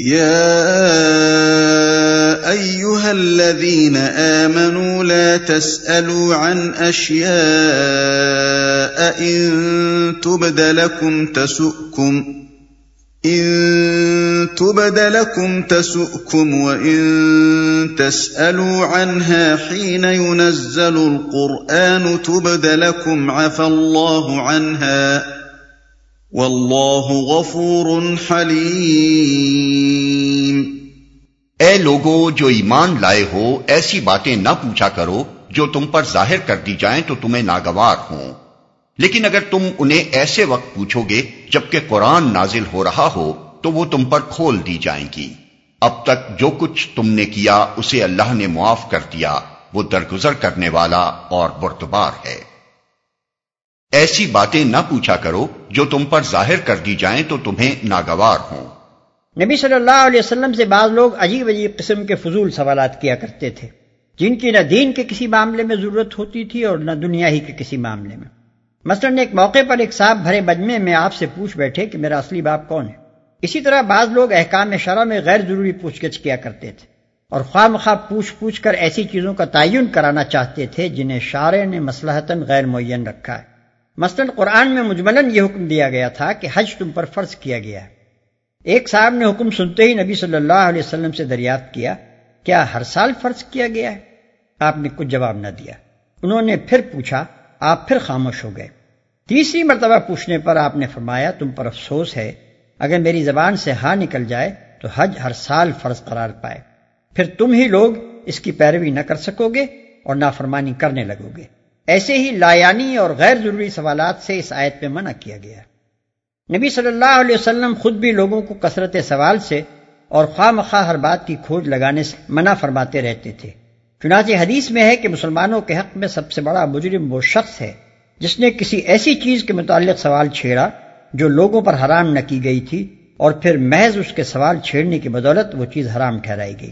يا ايها الذين امنوا لا تسالوا عن اشياء ان تبد لكم تسؤكم ان تبد لكم تسؤكم وان تسالوا عنها حين ينزل القران تبد لكم عفى الله عنها واللہ غفور حلیم۔ اے لوگو، جو ایمان لائے ہو، ایسی باتیں نہ پوچھا کرو جو تم پر ظاہر کر دی جائیں تو تمہیں ناگوار ہوں۔ لیکن اگر تم انہیں ایسے وقت پوچھو گے جبکہ قرآن نازل ہو رہا ہو، تو وہ تم پر کھول دی جائیں گی۔ اب تک جو کچھ تم نے کیا، اسے اللہ نے معاف کر دیا۔ وہ درگزر کرنے والا اور برتبار ہے۔ ایسی باتیں نہ پوچھا کرو جو تم پر ظاہر کر دی جائیں تو تمہیں ناگوار ہوں۔ نبی صلی اللہ علیہ وسلم سے بعض لوگ عجیب عجیب قسم کے فضول سوالات کیا کرتے تھے، جن کی نہ دین کے کسی معاملے میں ضرورت ہوتی تھی اور نہ دنیا ہی کے کسی معاملے میں۔ مثلا ایک موقع پر ایک صاحب بھرے بجمے میں آپ سے پوچھ بیٹھے کہ میرا اصلی باپ کون ہے۔ اسی طرح بعض لوگ احکام شرح میں غیر ضروری پوچھ گچھ کیا کرتے تھے اور خواہ مخواہ پوچھ پوچھ کر ایسی چیزوں کا تعین کرانا چاہتے تھے جنہیں شارع نے مسلحتاً غیر معین رکھا ہے۔ مثلا قرآن میں مجملن یہ حکم دیا گیا تھا کہ حج تم پر فرض کیا گیا ہے۔ ایک صاحب نے حکم سنتے ہی نبی صلی اللہ علیہ وسلم سے دریافت کیا کیا ہر سال فرض کیا گیا ہے؟ آپ نے کچھ جواب نہ دیا۔ انہوں نے پھر پوچھا، آپ پھر خاموش ہو گئے۔ تیسری مرتبہ پوچھنے پر آپ نے فرمایا، تم پر افسوس ہے، اگر میری زبان سے ہاں نکل جائے تو حج ہر سال فرض قرار پائے۔ پھر تم ہی لوگ اس کی پیروی نہ کر سکو گے اور نافرمانی کرنے لگو گے۔ ایسے ہی لایانی اور غیر ضروری سوالات سے اس آیت میں منع کیا گیا۔ نبی صلی اللہ علیہ وسلم خود بھی لوگوں کو کثرت سوال سے اور خواہ مخواہ ہر بات کی کھوج لگانے سے منع فرماتے رہتے تھے۔ چنانچہ حدیث میں ہے کہ مسلمانوں کے حق میں سب سے بڑا مجرم وہ شخص ہے جس نے کسی ایسی چیز کے متعلق سوال چھیڑا جو لوگوں پر حرام نہ کی گئی تھی اور پھر محض اس کے سوال چھیڑنے کی بدولت وہ چیز حرام ٹھہرائی گئی۔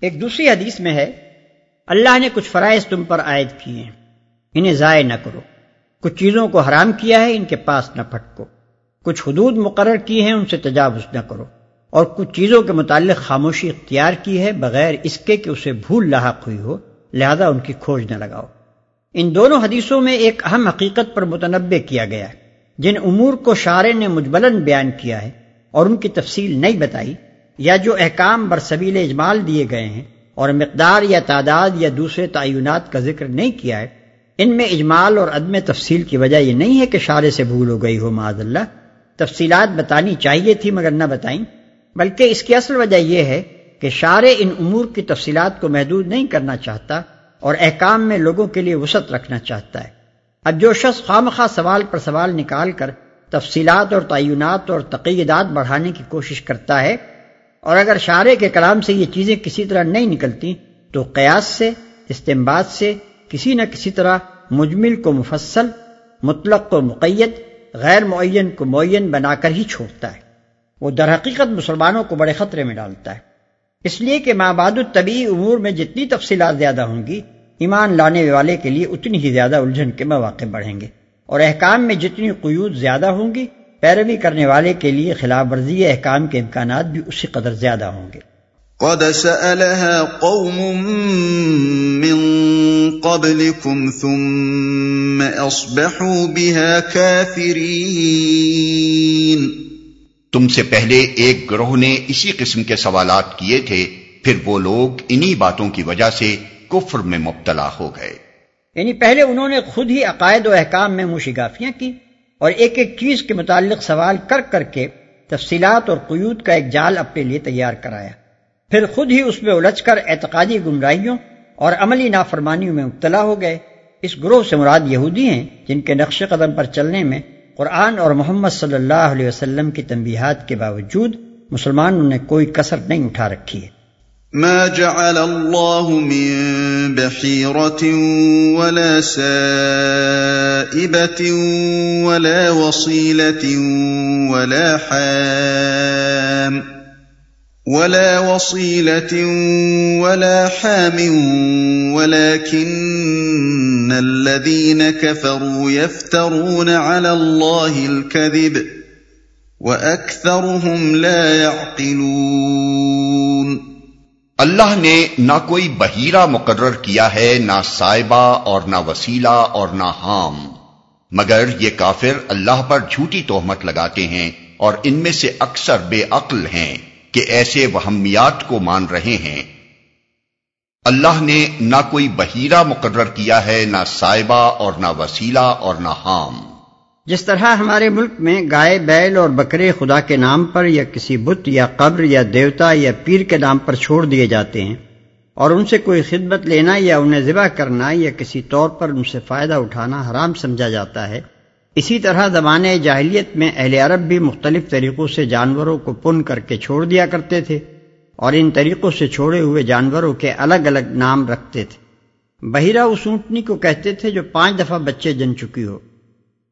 ایک دوسری حدیث میں ہے، اللہ نے کچھ فرائض تم پر عائد کیے۔ ہیں انہیں ضائع نہ کرو۔ کچھ چیزوں کو حرام کیا ہے ان کے پاس نہ پھٹکو۔ کچھ حدود مقرر کی ہیں ان سے تجاوز نہ کرو۔ اور کچھ چیزوں کے متعلق خاموشی اختیار کی ہے بغیر اس کے کہ اسے بھول لاحق ہوئی ہو، لہذا ان کی کھوج نہ لگاؤ۔ ان دونوں حدیثوں میں ایک اہم حقیقت پر متنوع کیا گیا ہے۔ جن امور کو شارے نے مجبلن بیان کیا ہے اور ان کی تفصیل نہیں بتائی، یا جو احکام برسبیل اجمال دیے گئے ہیں اور مقدار یا تعداد یا دوسرے تعینات کا ذکر نہیں کیا ہے ان میں اجمال اور عدم تفصیل کی وجہ یہ نہیں ہے کہ شارے سے بھول ہو گئی ہو معذ اللہ۔ تفصیلات بتانی چاہیے تھی مگر نہ بتائیں۔ بلکہ اس کی اصل وجہ یہ ہے کہ شارے ان امور کی تفصیلات کو محدود نہیں کرنا چاہتا اور احکام میں لوگوں کے لیے وسعت رکھنا چاہتا ہے۔ اب جو شخص خامخواہ سوال پر سوال نکال کر تفصیلات اور تعینات اور تقیدات بڑھانے کی کوشش کرتا ہے اور اگر شارے کے کلام سے یہ چیزیں کسی طرح نہیں نکلتی تو قیاس سے استمباد سے کسی نہ کسی طرح مجمل کو مفصل، مطلق کو مقید، غیر معین کو معین بنا کر ہی چھوڑتا ہے۔ وہ در حقیقت مسلمانوں کو بڑے خطرے میں ڈالتا ہے۔ اس لیے کہ ماباد الطبی امور میں جتنی تفصیلات زیادہ ہوں گی، ایمان لانے والے کے لیے اتنی ہی زیادہ الجھن کے مواقع بڑھیں گے۔ اور احکام میں جتنی قیود زیادہ ہوں گی، پیروی کرنے والے کے لیے خلاف ورزی احکام کے امکانات بھی اسی قدر زیادہ ہوں گے۔ قد سألها قوم من قبلكم ثم أصبحوا بها كافرين تم سے پہلے ایک گروہ نے اسی قسم کے سوالات کیے تھے پھر وہ لوگ انہی باتوں کی وجہ سے کفر میں مبتلا ہو گئے۔ یعنی پہلے انہوں نے خود ہی عقائد و احکام میں مشگافیاں کی اور ایک ایک چیز کے متعلق سوال کر کر کے تفصیلات اور قیود کا ایک جال اپنے لیے تیار کرایا۔ پھر خود ہی اس میں الجھ کر اعتقادی گمراہیوں اور عملی نافرمانیوں میں مبتلا ہو گئے۔ اس گروہ سے مراد یہودی ہیں جن کے نقش قدم پر چلنے میں قرآن اور محمد صلی اللہ علیہ وسلم کی تنبیہات کے باوجود مسلمانوں نے کوئی کسر نہیں اٹھا رکھی ہے۔ ما جعل اللہ من بحیرت ولا سائبت ولا وصیلت ولا حام۔ ولا وصيلة ولا حام ولكن الذين كفروا يفترون على الله الكذب وأكثرهم لا يعقلون اللہ نے نہ کوئی بحیرہ مقرر کیا ہے، نہ سائبہ اور نہ وسیلہ اور نہ حام۔ مگر یہ کافر اللہ پر جھوٹی توہمت لگاتے ہیں اور ان میں سے اکثر بے عقل ہیں۔ کہ ایسے وہمیات کو مان رہے ہیں۔ اللہ نے نہ کوئی بحیرہ مقرر کیا ہے، نہ سائبہ اور نہ وسیلہ اور نہ حام۔ جس طرح ہمارے ملک میں گائے، بیل اور بکرے خدا کے نام پر یا کسی بت یا قبر یا دیوتا یا پیر کے نام پر چھوڑ دیے جاتے ہیں اور ان سے کوئی خدمت لینا یا انہیں ذبح کرنا یا کسی طور پر ان سے فائدہ اٹھانا حرام سمجھا جاتا ہے اسی طرح زمانے جاہلیت میں اہل عرب بھی مختلف طریقوں سے جانوروں کو پن کر کے چھوڑ دیا کرتے تھے اور ان طریقوں سے چھوڑے ہوئے جانوروں کے الگ الگ نام رکھتے تھے۔ بحیرہ اس اونٹنی کو کہتے تھے جو پانچ دفعہ بچے جن چکی ہو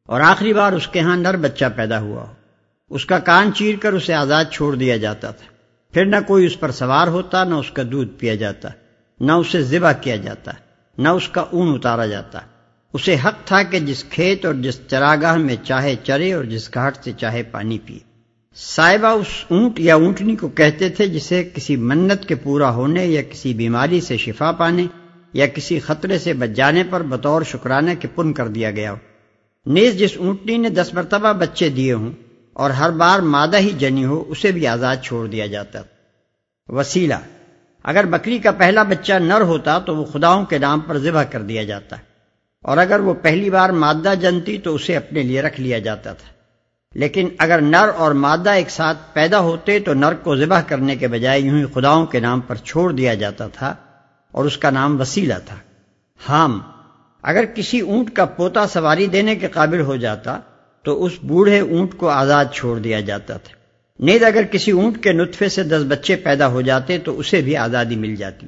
اور آخری بار اس کے ہاں نر بچہ پیدا ہوا ہو۔ اس کا کان چیر کر اسے آزاد چھوڑ دیا جاتا تھا۔ پھر نہ کوئی اس پر سوار ہوتا، نہ اس کا دودھ پیا جاتا، نہ اسے ذبح کیا جاتا، نہ اس کا اون اتارا جاتا۔ اسے حق تھا کہ جس کھیت اور جس چراگاہ میں چاہے چرے اور جس گھاٹ سے چاہے پانی پیے۔ صاحبہ اس اونٹ یا اونٹنی کو کہتے تھے جسے کسی منت کے پورا ہونے یا کسی بیماری سے شفا پانے یا کسی خطرے سے بچ جانے پر بطور شکرانے کے پن کر دیا گیا ہو۔ نیز جس اونٹنی نے دس مرتبہ بچے دیے ہوں اور ہر بار مادہ ہی جنی ہو، اسے بھی آزاد چھوڑ دیا جاتا۔ وسیلہ، اگر بکری کا پہلا بچہ نر ہوتا تو وہ خداؤں کے نام پر ذبح کر دیا جاتا۔ اور اگر وہ پہلی بار مادہ جنتی تو اسے اپنے لیے رکھ لیا جاتا تھا۔ لیکن اگر نر اور مادہ ایک ساتھ پیدا ہوتے تو نر کو ذبح کرنے کے بجائے یوں ہی خداؤں کے نام پر چھوڑ دیا جاتا تھا اور اس کا نام وسیلہ تھا۔ ہام اگر کسی اونٹ کا پوتا سواری دینے کے قابل ہو جاتا تو اس بوڑھے اونٹ کو آزاد چھوڑ دیا جاتا تھا۔ نیز اگر کسی اونٹ کے نطفے سے دس بچے پیدا ہو جاتے تو اسے بھی آزادی مل جاتی۔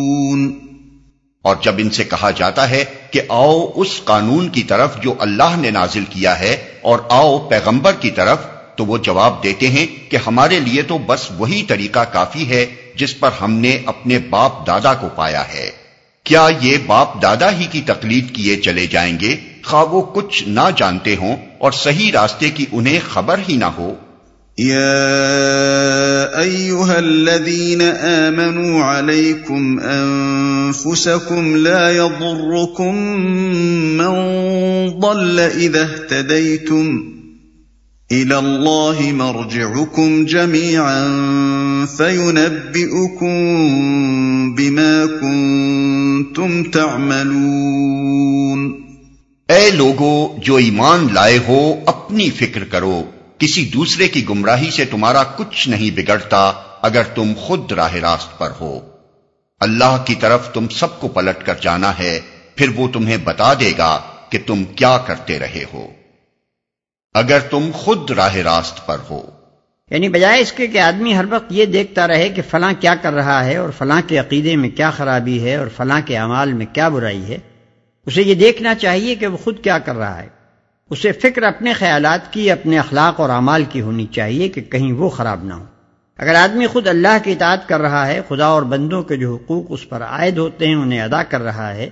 اور جب ان سے کہا جاتا ہے کہ آؤ اس قانون کی طرف جو اللہ نے نازل کیا ہے اور آؤ پیغمبر کی طرف، تو وہ جواب دیتے ہیں کہ ہمارے لیے تو بس وہی طریقہ کافی ہے جس پر ہم نے اپنے باپ دادا کو پایا ہے۔ کیا یہ باپ دادا ہی کی تقلید کیے چلے جائیں گے؟ خواہ وہ کچھ نہ جانتے ہوں اور صحیح راستے کی انہیں خبر ہی نہ ہو۔ یا الذین آمنوا علیکم انفسکم لا يضرکم من ضل اذا اہتدیتم الى اللہ مرجعکم جميعا فَيُنَبِّئُكُم بِمَا كُنتُمْ تَعْمَلُونَ اے لوگو، جو ایمان لائے ہو، اپنی فکر کرو۔ کسی دوسرے کی گمراہی سے تمہارا کچھ نہیں بگڑتا اگر تم خود راہ راست پر ہو۔ اللہ کی طرف تم سب کو پلٹ کر جانا ہے، پھر وہ تمہیں بتا دے گا کہ تم کیا کرتے رہے ہو۔ اگر تم خود راہ راست پر ہو۔ یعنی بجائے اس کے کہ آدمی ہر وقت یہ دیکھتا رہے کہ فلاں کیا کر رہا ہے اور فلاں کے عقیدے میں کیا خرابی ہے اور فلاں کے اعمال میں کیا برائی ہے، اسے یہ دیکھنا چاہیے کہ وہ خود کیا کر رہا ہے۔ اسے فکر اپنے خیالات کی، اپنے اخلاق اور اعمال کی ہونی چاہیے کہ کہیں وہ خراب نہ ہو۔ اگر آدمی خود اللہ کی اطاعت کر رہا ہے، خدا اور بندوں کے جو حقوق اس پر عائد ہوتے ہیں، انہیں ادا کر رہا ہے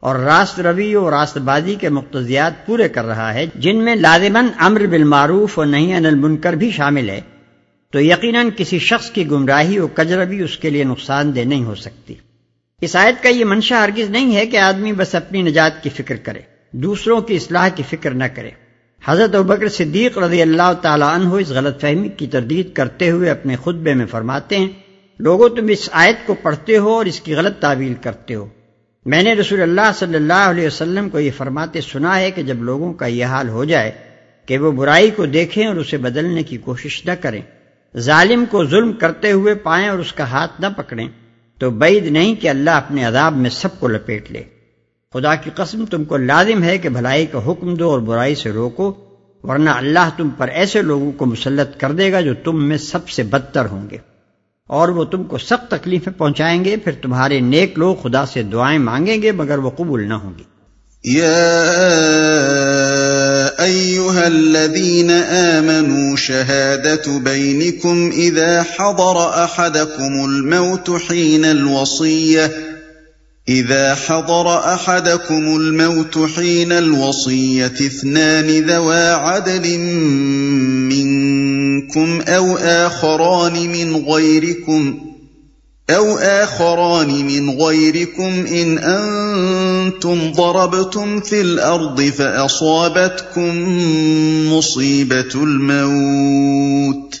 اور راست روی اور راست بازی کے مقتضیات پورے کر رہا ہے، جن میں لازمن امر بالمعروف اور نہیں انل منکر بھی شامل ہے، تو یقیناً کسی شخص کی گمراہی و کجربی اس کے لیے نقصان دہ نہیں ہو سکتی۔ اس آیت کا یہ منشا ہرگز نہیں ہے کہ آدمی بس اپنی نجات کی فکر کرے۔ دوسروں کی اصلاح کی فکر نہ کرے۔ حضرت بکر صدیق رضی اللہ تعالیٰ عنہ اس غلط فہمی کی تردید کرتے ہوئے اپنے خطبے میں فرماتے ہیں، لوگوں، تم اس آیت کو پڑھتے ہو اور اس کی غلط تعویل کرتے ہو۔ میں نے رسول اللہ صلی اللہ علیہ وسلم کو یہ فرماتے سنا ہے کہ جب لوگوں کا یہ حال ہو جائے کہ وہ برائی کو دیکھیں اور اسے بدلنے کی کوشش نہ کریں، ظالم کو ظلم کرتے ہوئے پائیں اور اس کا ہاتھ نہ پکڑیں، تو بعید نہیں کہ اللہ اپنے عذاب میں سب کو لپیٹ لے۔ خدا کی قسم تم کو لازم ہے کہ بھلائی کا حکم دو اور برائی سے روکو، ورنہ اللہ تم پر ایسے لوگوں کو مسلط کر دے گا جو تم میں سب سے بدتر ہوں گے۔ اور وہ تم کو سخت تکلیفیں پہنچائیں گے، پھر تمہارے نیک لوگ خدا سے دعائیں مانگیں گے مگر وہ قبول نہ ہوں گی ايها الذين امنوا شهاده بينكم اذا حضر احدكم الموت حين الوصيه اذا حضر احدكم الموت حين الوصيه اثنان ذوا عدل منكم او اخران من غيركم أو آخران من غيركم إن أنتم ضربتم في الأرض فأصابتكم مصيبة الموت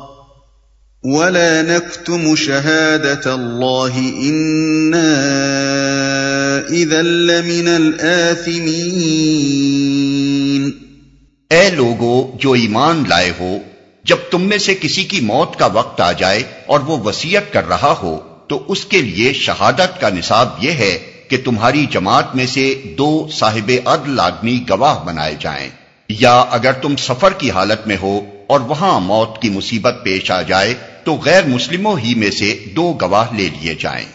ولا نكتم شهادة الله إنا إذا لمن الآثمين۔ اے لوگو، جو ایمان لائے ہو، جب تم میں سے کسی کی موت کا وقت آ جائے اور وہ وسیعت کر رہا ہو، تو اس کے لیے شہادت کا نصاب یہ ہے کہ تمہاری جماعت میں سے دو صاحب عدل آدمی گواہ بنائے جائیں۔ یا اگر تم سفر کی حالت میں ہو اور وہاں موت کی مصیبت پیش آ جائے، تو غیر مسلموں ہی میں سے دو گواہ لے لیے جائیں۔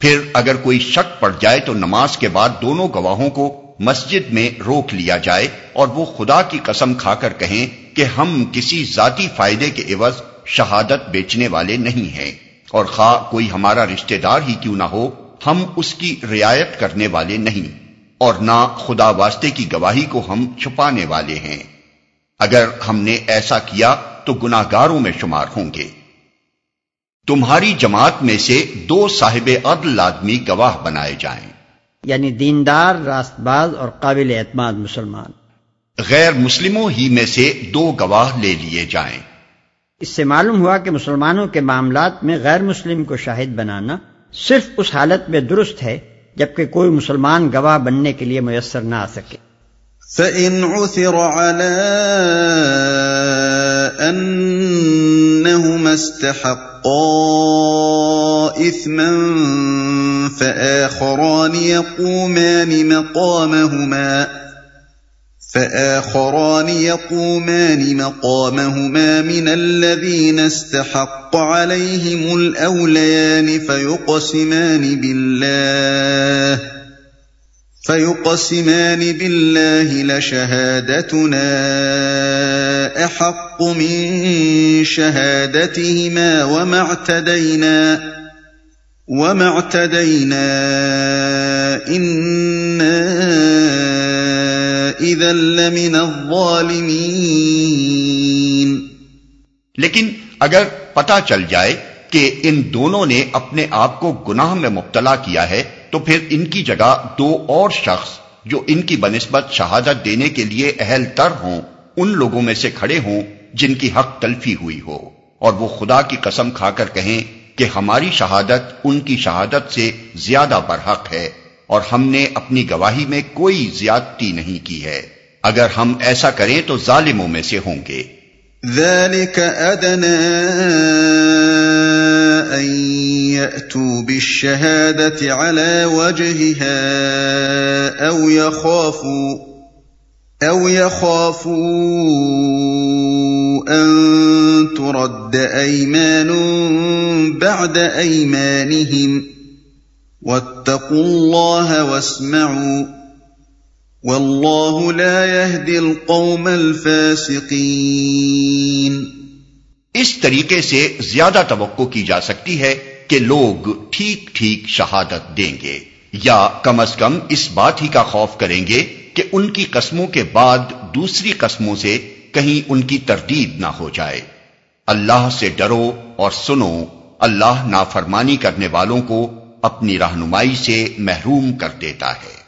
پھر اگر کوئی شک پڑ جائے تو نماز کے بعد دونوں گواہوں کو مسجد میں روک لیا جائے اور وہ خدا کی قسم کھا کر کہیں کہ ہم کسی ذاتی فائدے کے عوض شہادت بیچنے والے نہیں ہیں۔ اور خواہ کوئی ہمارا رشتہ دار ہی کیوں نہ ہو، ہم اس کی رعایت کرنے والے نہیں۔ اور نہ خدا واسطے کی گواہی کو ہم چھپانے والے ہیں۔ اگر ہم نے ایسا کیا تو گناگاروں میں شمار ہوں گے۔ تمہاری جماعت میں سے دو صاحب عدل آدمی گواہ بنائے جائیں۔ یعنی دیندار راست باز اور قابل اعتماد مسلمان۔ غیر مسلموں ہی میں سے دو گواہ لے لیے جائیں۔ اس سے معلوم ہوا کہ مسلمانوں کے معاملات میں غیر مسلم کو شاہد بنانا صرف اس حالت میں درست ہے جبکہ کوئی مسلمان گواہ بننے کے لیے میسر نہ آ سکے۔ فَإِنْ عُثِرَ عَلَىٰ أَنَّهُمَا اسْتَحَقَّا إِثْمًا فَآخَرَانِ يَقُومَانِ مَقَامَهُمَا فآخران يقومان مقامهما من الذين استحق عليهم الأوليان فيقسمان بالله فيقسمان بالله لشهادتنا أحق من شهادتهما وما اعتدينا وما اعتدينا إِنَّا لیکن اگر پتا چل جائے کہ ان دونوں نے اپنے آپ کو گناہ میں مبتلا کیا ہے، تو پھر ان کی جگہ دو اور شخص جو ان کی بنسبت شہادت دینے کے لیے اہل تر ہوں، ان لوگوں میں سے کھڑے ہوں جن کی حق تلفی ہوئی ہو۔ اور وہ خدا کی قسم کھا کر کہیں کہ ہماری شہادت ان کی شہادت سے زیادہ برحق ہے۔ اور ہم نے اپنی گواہی میں کوئی زیادتی نہیں کی ہے۔ اگر ہم ایسا کریں تو ظالموں میں سے ہوں گے۔ ذلك أدنى أن يأتوا بالشهادة على وجهها أو يخافوا أو يخافوا أن ترد أيمان بعد أيمانهم ۖ واتقوا الله واسمعوا والله لا يهدي القوم الفاسقين اس طریقے سے زیادہ توقع کی جا سکتی ہے کہ لوگ ٹھیک ٹھیک شہادت دیں گے یا کم از کم اس بات ہی کا خوف کریں گے کہ ان کی قسموں کے بعد دوسری قسموں سے کہیں ان کی تردید نہ ہو جائے۔ اللہ سے ڈرو اور سنو، اللہ نافرمانی کرنے والوں کو اپنی رہنمائی سے محروم کر دیتا ہے۔